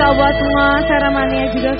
spesial buat semua Saramania juga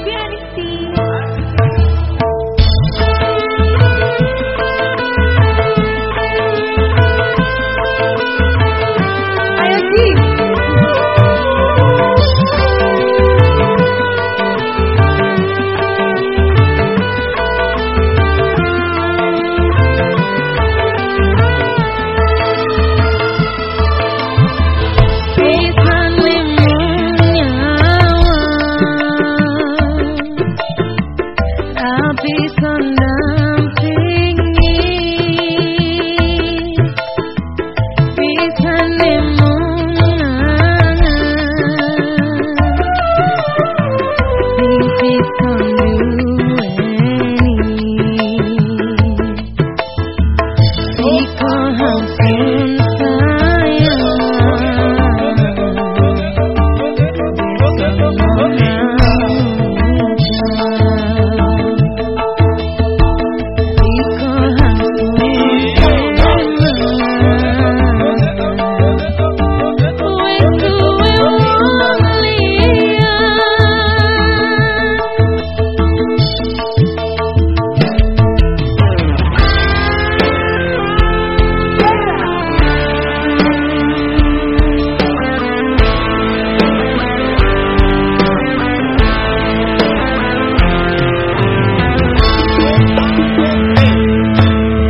away you.